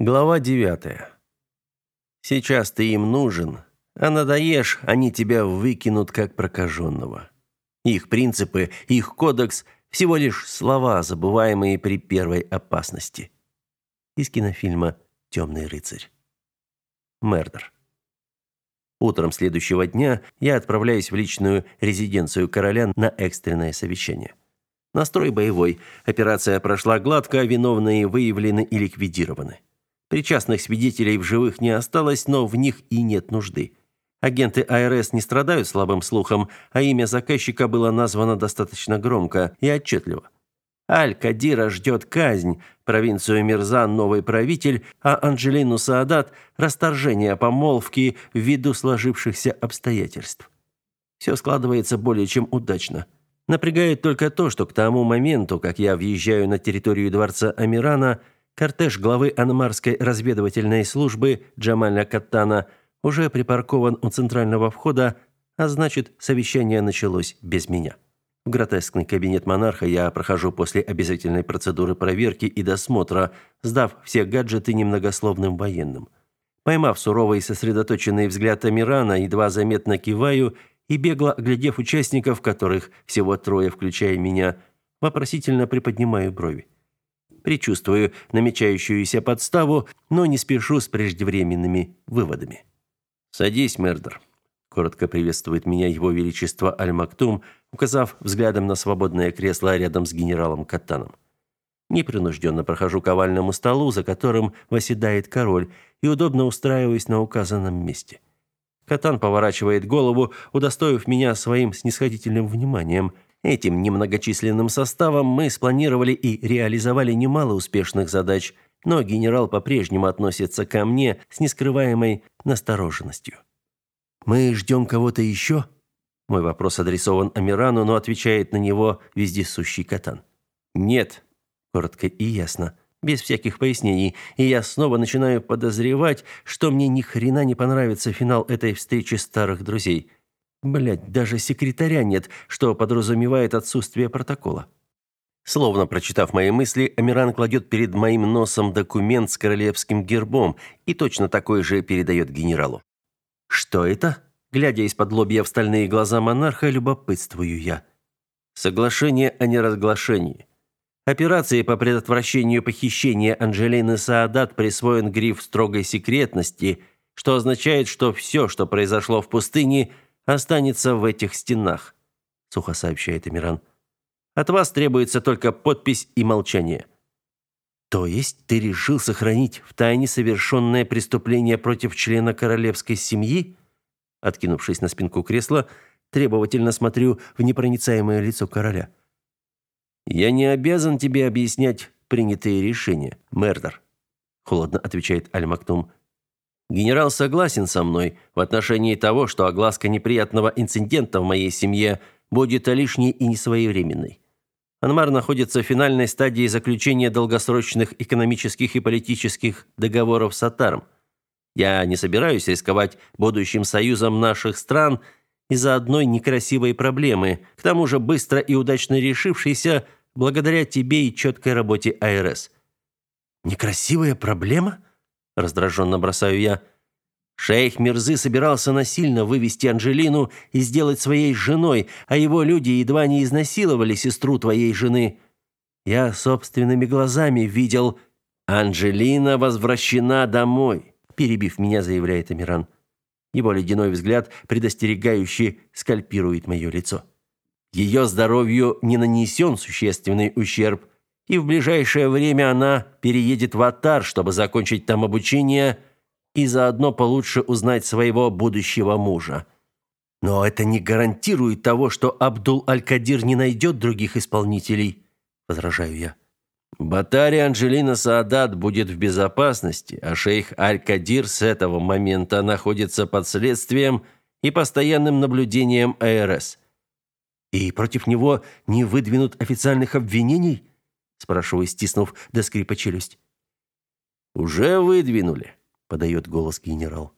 Глава 9. Сейчас ты им нужен, а надоешь, они тебя выкинут как прокаженного. Их принципы, их кодекс – всего лишь слова, забываемые при первой опасности. Из кинофильма «Темный рыцарь». Мердер. Утром следующего дня я отправляюсь в личную резиденцию короля на экстренное совещание. Настрой боевой. Операция прошла гладко, виновные выявлены и ликвидированы. Причастных свидетелей в живых не осталось, но в них и нет нужды. Агенты АРС не страдают слабым слухом, а имя заказчика было названо достаточно громко и отчетливо. Аль-Кадира ждет казнь, провинцию Мирзан – новый правитель, а Анджелину Саадат – расторжение помолвки ввиду сложившихся обстоятельств. Все складывается более чем удачно. Напрягает только то, что к тому моменту, как я въезжаю на территорию дворца Амирана – Кортеж главы Анмарской разведывательной службы Джамаля Каттана уже припаркован у центрального входа, а значит, совещание началось без меня. В гротескный кабинет монарха я прохожу после обязательной процедуры проверки и досмотра, сдав все гаджеты немногословным военным. Поймав суровый и сосредоточенный взгляд Амирана, едва заметно киваю и, бегло оглядев участников, которых всего трое, включая меня, вопросительно приподнимаю брови. Причувствую намечающуюся подставу, но не спешу с преждевременными выводами. «Садись, Мердер», — коротко приветствует меня его величество Аль-Мактум, указав взглядом на свободное кресло рядом с генералом Каттаном. Непринужденно прохожу к овальному столу, за которым восседает король, и удобно устраиваюсь на указанном месте. Катан поворачивает голову, удостоив меня своим снисходительным вниманием — Этим немногочисленным составом мы спланировали и реализовали немало успешных задач, но генерал по-прежнему относится ко мне с нескрываемой настороженностью. «Мы ждем кого-то еще?» Мой вопрос адресован Амирану, но отвечает на него вездесущий Катан. «Нет», — коротко и ясно, без всяких пояснений, и я снова начинаю подозревать, что мне ни хрена не понравится финал этой встречи старых друзей — Блять, даже секретаря нет, что подразумевает отсутствие протокола. Словно прочитав мои мысли, Амиран кладет перед моим носом документ с королевским гербом и точно такой же передает генералу. Что это? Глядя из-под лобья в стальные глаза монарха, любопытствую я. Соглашение о неразглашении. Операции по предотвращению похищения Анжелины Саадат присвоен гриф строгой секретности, что означает, что все, что произошло в пустыне – останется в этих стенах, сухо сообщает Эмиран. От вас требуется только подпись и молчание. То есть ты решил сохранить в тайне совершенное преступление против члена королевской семьи? Откинувшись на спинку кресла, требовательно смотрю в непроницаемое лицо короля. Я не обязан тебе объяснять принятые решения, Мердер, холодно отвечает Аль-Мактум. Генерал согласен со мной в отношении того, что огласка неприятного инцидента в моей семье будет лишней и несвоевременной. Анмар находится в финальной стадии заключения долгосрочных экономических и политических договоров с Атаром. Я не собираюсь рисковать будущим союзом наших стран из-за одной некрасивой проблемы, к тому же быстро и удачно решившейся благодаря тебе и четкой работе АРС. Некрасивая проблема? Раздраженно бросаю я. Шейх Мирзы собирался насильно вывести Анжелину и сделать своей женой, а его люди едва не изнасиловали сестру твоей жены. Я собственными глазами видел. Анжелина возвращена домой, перебив меня, заявляет Амиран. Его ледяной взгляд предостерегающе скальпирует мое лицо. Ее здоровью не нанесен существенный ущерб и в ближайшее время она переедет в Атар, чтобы закончить там обучение и заодно получше узнать своего будущего мужа. Но это не гарантирует того, что Абдул Аль-Кадир не найдет других исполнителей, возражаю я. Батари Анджелина Саадат будет в безопасности, а шейх Аль-Кадир с этого момента находится под следствием и постоянным наблюдением АРС. И против него не выдвинут официальных обвинений? Спрашиваю, стиснув до скрипа челюсть. Уже выдвинули, подает голос генерал.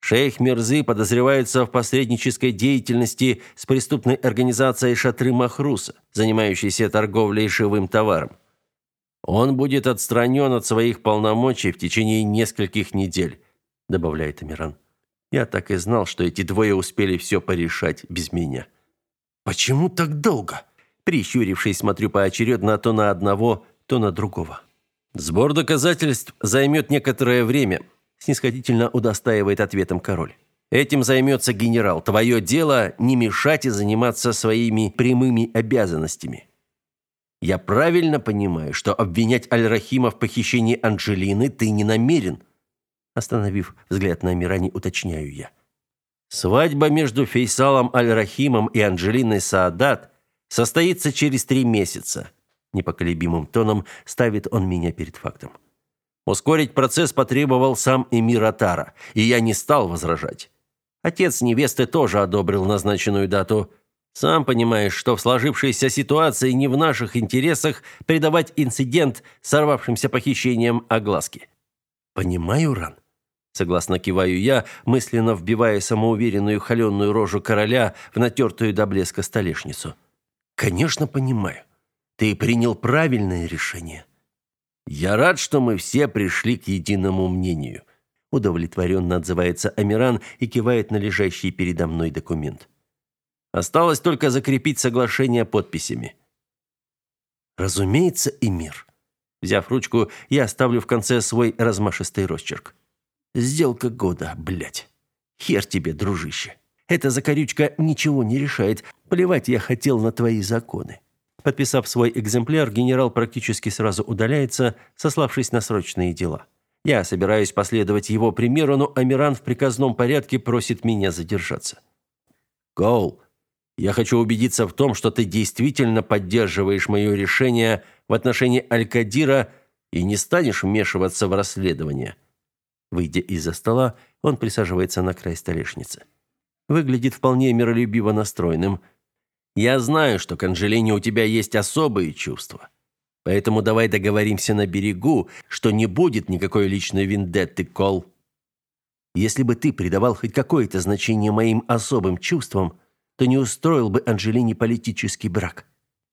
Шейх Мирзы подозревается в посреднической деятельности с преступной организацией Шатры Махруса, занимающейся торговлей живым товаром. Он будет отстранен от своих полномочий в течение нескольких недель, добавляет Амиран. Я так и знал, что эти двое успели все порешать без меня. Почему так долго? Прищурившись, смотрю поочередно то на одного, то на другого. Сбор доказательств займет некоторое время, снисходительно удостаивает ответом король. Этим займется генерал. Твое дело не мешать и заниматься своими прямыми обязанностями. Я правильно понимаю, что обвинять Аль-Рахима в похищении Анжелины ты не намерен? Остановив взгляд на Мирани, уточняю я. Свадьба между Фейсалом Аль-Рахимом и Анжелиной Саадат состоится через три месяца. Непоколебимым тоном ставит он меня перед фактом. Ускорить процесс потребовал сам эмир Атара, и я не стал возражать. Отец невесты тоже одобрил назначенную дату. Сам понимаешь, что в сложившейся ситуации не в наших интересах придавать инцидент сорвавшимся похищением огласки. Понимаю, Ран. Согласно киваю я, мысленно вбивая самоуверенную холеную рожу короля в натертую до блеска столешницу. Конечно, понимаю. Ты принял правильное решение. Я рад, что мы все пришли к единому мнению. Удовлетворенно отзывается Амиран и кивает на лежащий передо мной документ. Осталось только закрепить соглашение подписями. Разумеется, Эмир. Взяв ручку, я оставлю в конце свой размашистый росчерк. Сделка года, блядь. Хер тебе, дружище. Эта закорючка ничего не решает. Плевать я хотел на твои законы. Подписав свой экземпляр, генерал практически сразу удаляется, сославшись на срочные дела. Я собираюсь последовать его примеру, но Амиран в приказном порядке просит меня задержаться. Коул, я хочу убедиться в том, что ты действительно поддерживаешь мое решение в отношении Аль-Кадира и не станешь вмешиваться в расследование. Выйдя из-за стола, он присаживается на край столешницы. Выглядит вполне миролюбиво настроенным. Я знаю, что к Анжелине у тебя есть особые чувства. Поэтому давай договоримся на берегу, что не будет никакой личной вендетты, Кол. Если бы ты придавал хоть какое-то значение моим особым чувствам, то не устроил бы Анжелине политический брак.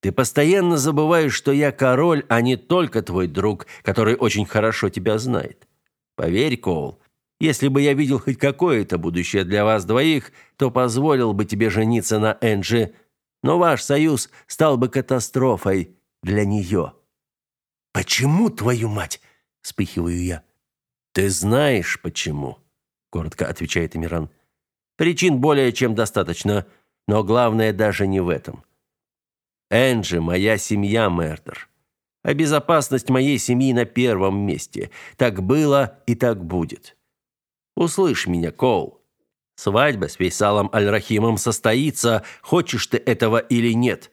Ты постоянно забываешь, что я король, а не только твой друг, который очень хорошо тебя знает. Поверь, Кол, если бы я видел хоть какое-то будущее для вас двоих, то позволил бы тебе жениться на Энджи, но ваш союз стал бы катастрофой для нее. Почему, твою мать? вспыхиваю я. Ты знаешь почему, коротко отвечает Эмиран. Причин более чем достаточно, но главное даже не в этом. Энджи моя семья, Мердер. А безопасность моей семьи на первом месте. Так было и так будет. Услышь меня, Коул. Свадьба с Фейсалом Аль-Рахимом состоится, хочешь ты этого или нет.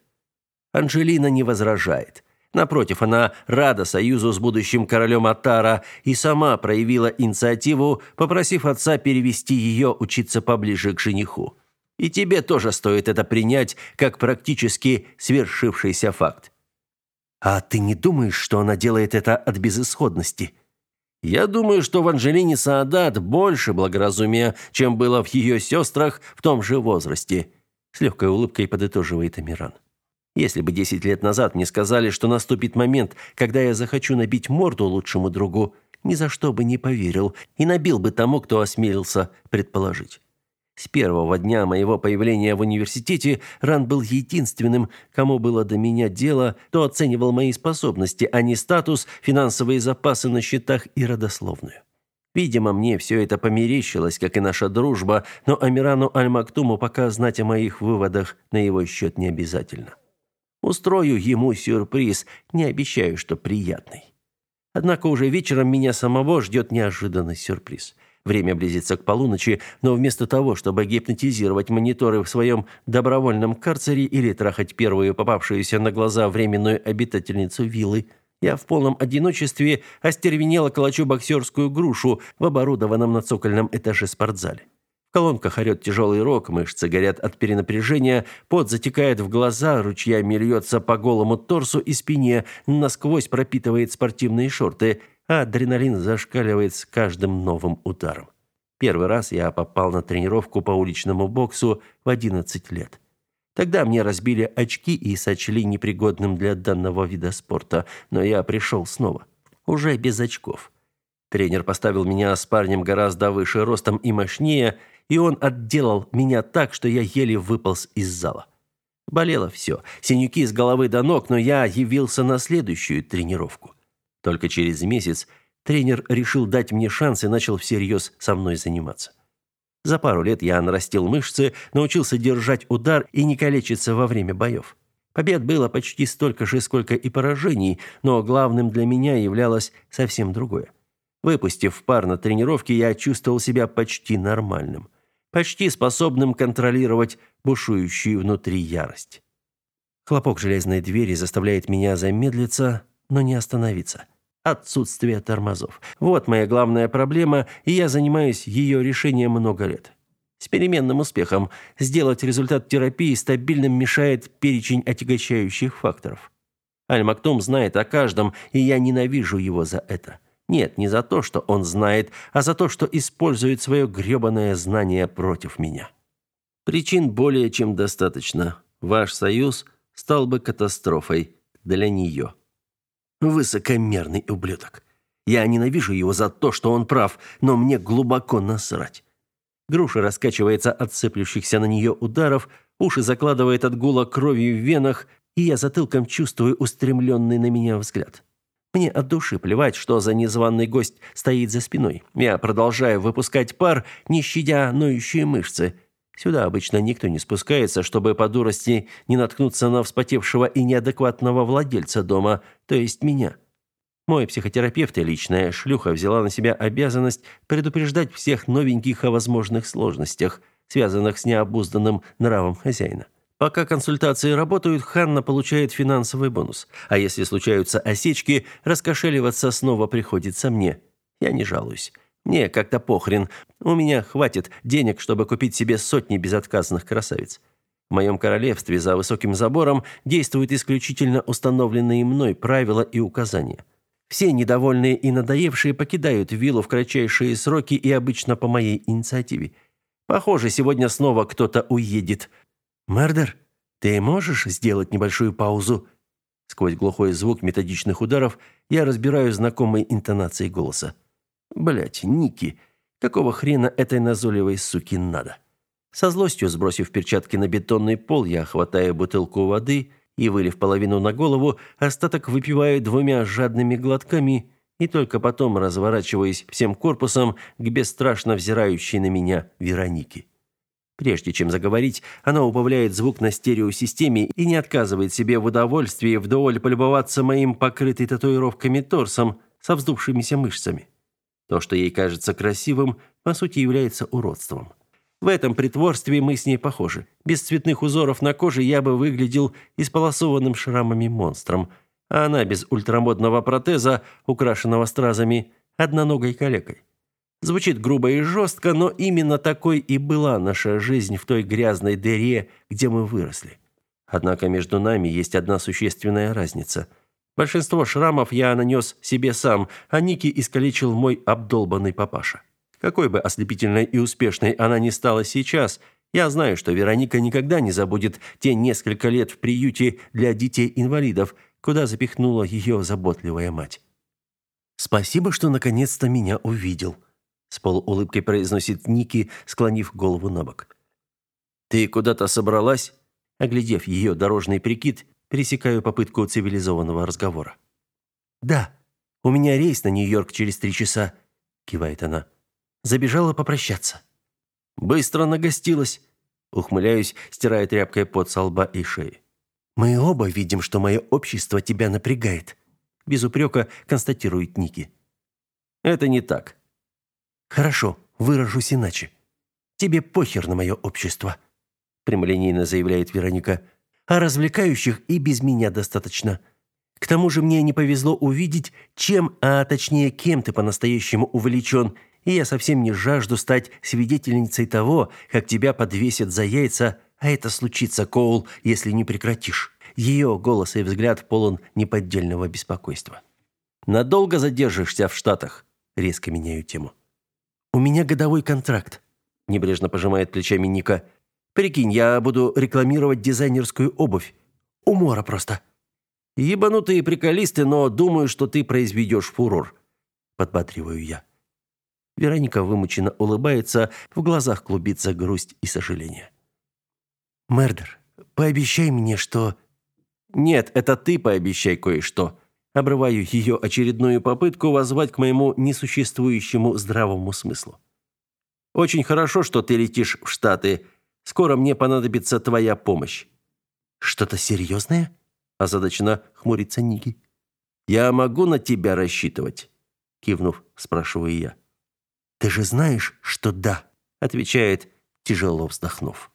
Анжелина не возражает. Напротив, она рада союзу с будущим королем Атара и сама проявила инициативу, попросив отца перевести ее учиться поближе к жениху. И тебе тоже стоит это принять как практически свершившийся факт. А ты не думаешь, что она делает это от безысходности? Я думаю, что в Анжелине Саадат больше благоразумия, чем было в ее сестрах в том же возрасте, с легкой улыбкой подытоживает Амиран. Если бы 10 лет назад мне сказали, что наступит момент, когда я захочу набить морду лучшему другу, ни за что бы не поверил и набил бы тому, кто осмелился предположить. С первого дня моего появления в университете Ран был единственным, кому было до меня дело, кто оценивал мои способности, а не статус, финансовые запасы на счетах и родословную. Видимо, мне все это померещилось, как и наша дружба, но Амирану Аль-Мактуму пока знать о моих выводах на его счет не обязательно. Устрою ему сюрприз, не обещаю, что приятный. Однако уже вечером меня самого ждет неожиданный сюрприз – Время близится к полуночи, но вместо того, чтобы гипнотизировать мониторы в своем добровольном карцере или трахать первую попавшуюся на глаза временную обитательницу виллы, я в полном одиночестве остервенело колочу боксерскую грушу в оборудованном на цокольном этаже спортзале. В колонках орет тяжелый рок, мышцы горят от перенапряжения, пот затекает в глаза, ручьями льется по голому торсу и спине, насквозь пропитывает спортивные шорты – а адреналин зашкаливает с каждым новым ударом. Первый раз я попал на тренировку по уличному боксу в 11 лет. Тогда мне разбили очки и сочли непригодным для данного вида спорта, но я пришел снова, уже без очков. Тренер поставил меня с парнем гораздо выше ростом и мощнее, и он отделал меня так, что я еле выполз из зала. Болело все, синяки с головы до ног, но я явился на следующую тренировку. Только через месяц тренер решил дать мне шанс и начал всерьез со мной заниматься. За пару лет я нарастил мышцы, научился держать удар и не калечиться во время боев. Побед было почти столько же, сколько и поражений, но главным для меня являлось совсем другое. Выпустив пар на тренировке, я чувствовал себя почти нормальным, почти способным контролировать бушующую внутри ярость. Хлопок железной двери заставляет меня замедлиться, но не остановиться отсутствие тормозов. Вот моя главная проблема, и я занимаюсь ее решением много лет. С переменным успехом сделать результат терапии стабильным мешает перечень отягощающих факторов. Аль-Мактум знает о каждом, и я ненавижу его за это. Нет, не за то, что он знает, а за то, что использует свое грёбаное знание против меня. Причин более чем достаточно. Ваш союз стал бы катастрофой для нее. Высокомерный ублюдок. Я ненавижу его за то, что он прав, но мне глубоко насрать. Груша раскачивается от сыплющихся на нее ударов, уши закладывает от гула кровью в венах, и я затылком чувствую устремленный на меня взгляд. Мне от души плевать, что за незваный гость стоит за спиной. Я продолжаю выпускать пар, не щадя ноющие мышцы – Сюда обычно никто не спускается, чтобы по дурости не наткнуться на вспотевшего и неадекватного владельца дома, то есть меня. Мой психотерапевт и личная шлюха взяла на себя обязанность предупреждать всех новеньких о возможных сложностях, связанных с необузданным нравом хозяина. Пока консультации работают, Ханна получает финансовый бонус. А если случаются осечки, раскошеливаться снова приходится мне. Я не жалуюсь. Мне как-то похрен. У меня хватит денег, чтобы купить себе сотни безотказных красавиц. В моем королевстве за высоким забором действуют исключительно установленные мной правила и указания. Все недовольные и надоевшие покидают виллу в кратчайшие сроки и обычно по моей инициативе. Похоже, сегодня снова кто-то уедет. Мердер, ты можешь сделать небольшую паузу? Сквозь глухой звук методичных ударов я разбираю знакомые интонации голоса. Блять, Ники, какого хрена этой назойливой суки надо? Со злостью сбросив перчатки на бетонный пол, я хватаю бутылку воды и, вылив половину на голову, остаток выпиваю двумя жадными глотками и только потом разворачиваюсь всем корпусом к бесстрашно взирающей на меня Веронике. Прежде чем заговорить, она убавляет звук на стереосистеме и не отказывает себе в удовольствии вдоволь полюбоваться моим покрытым татуировками торсом со вздувшимися мышцами. То, что ей кажется красивым, по сути является уродством. В этом притворстве мы с ней похожи. Без цветных узоров на коже я бы выглядел исполосованным шрамами монстром, а она без ультрамодного протеза, украшенного стразами, одноногой калекой. Звучит грубо и жестко, но именно такой и была наша жизнь в той грязной дыре, где мы выросли. Однако между нами есть одна существенная разница – Большинство шрамов я нанес себе сам, а Ники искалечил мой обдолбанный папаша. Какой бы ослепительной и успешной она ни стала сейчас, я знаю, что Вероника никогда не забудет те несколько лет в приюте для детей-инвалидов, куда запихнула ее заботливая мать. «Спасибо, что наконец-то меня увидел», — с полуулыбкой произносит Ники, склонив голову на бок. «Ты куда-то собралась?» Оглядев ее дорожный прикид, Пересекаю попытку цивилизованного разговора. «Да, у меня рейс на Нью-Йорк через три часа», — кивает она. «Забежала попрощаться». «Быстро нагостилась», — ухмыляюсь, стирая тряпкой под со лба и шеи. «Мы оба видим, что мое общество тебя напрягает», — без упрека констатирует Ники. «Это не так». «Хорошо, выражусь иначе. Тебе похер на мое общество», — прямолинейно заявляет Вероника а развлекающих и без меня достаточно. К тому же мне не повезло увидеть, чем, а точнее кем ты по-настоящему увлечен, и я совсем не жажду стать свидетельницей того, как тебя подвесят за яйца, а это случится, Коул, если не прекратишь». Ее голос и взгляд полон неподдельного беспокойства. «Надолго задержишься в Штатах?» Резко меняю тему. «У меня годовой контракт», – небрежно пожимает плечами Ника – Прикинь, я буду рекламировать дизайнерскую обувь. Умора просто. Ебанутые приколисты, но думаю, что ты произведешь фурор. Подбадриваю я. Вероника вымученно улыбается, в глазах клубится грусть и сожаление. «Мердер, пообещай мне, что...» «Нет, это ты пообещай кое-что». Обрываю ее очередную попытку воззвать к моему несуществующему здравому смыслу. «Очень хорошо, что ты летишь в Штаты. Скоро мне понадобится твоя помощь». «Что-то серьезное?» озадаченно хмурится Ники. «Я могу на тебя рассчитывать?» Кивнув, спрашиваю я. «Ты же знаешь, что да», отвечает, тяжело вздохнув.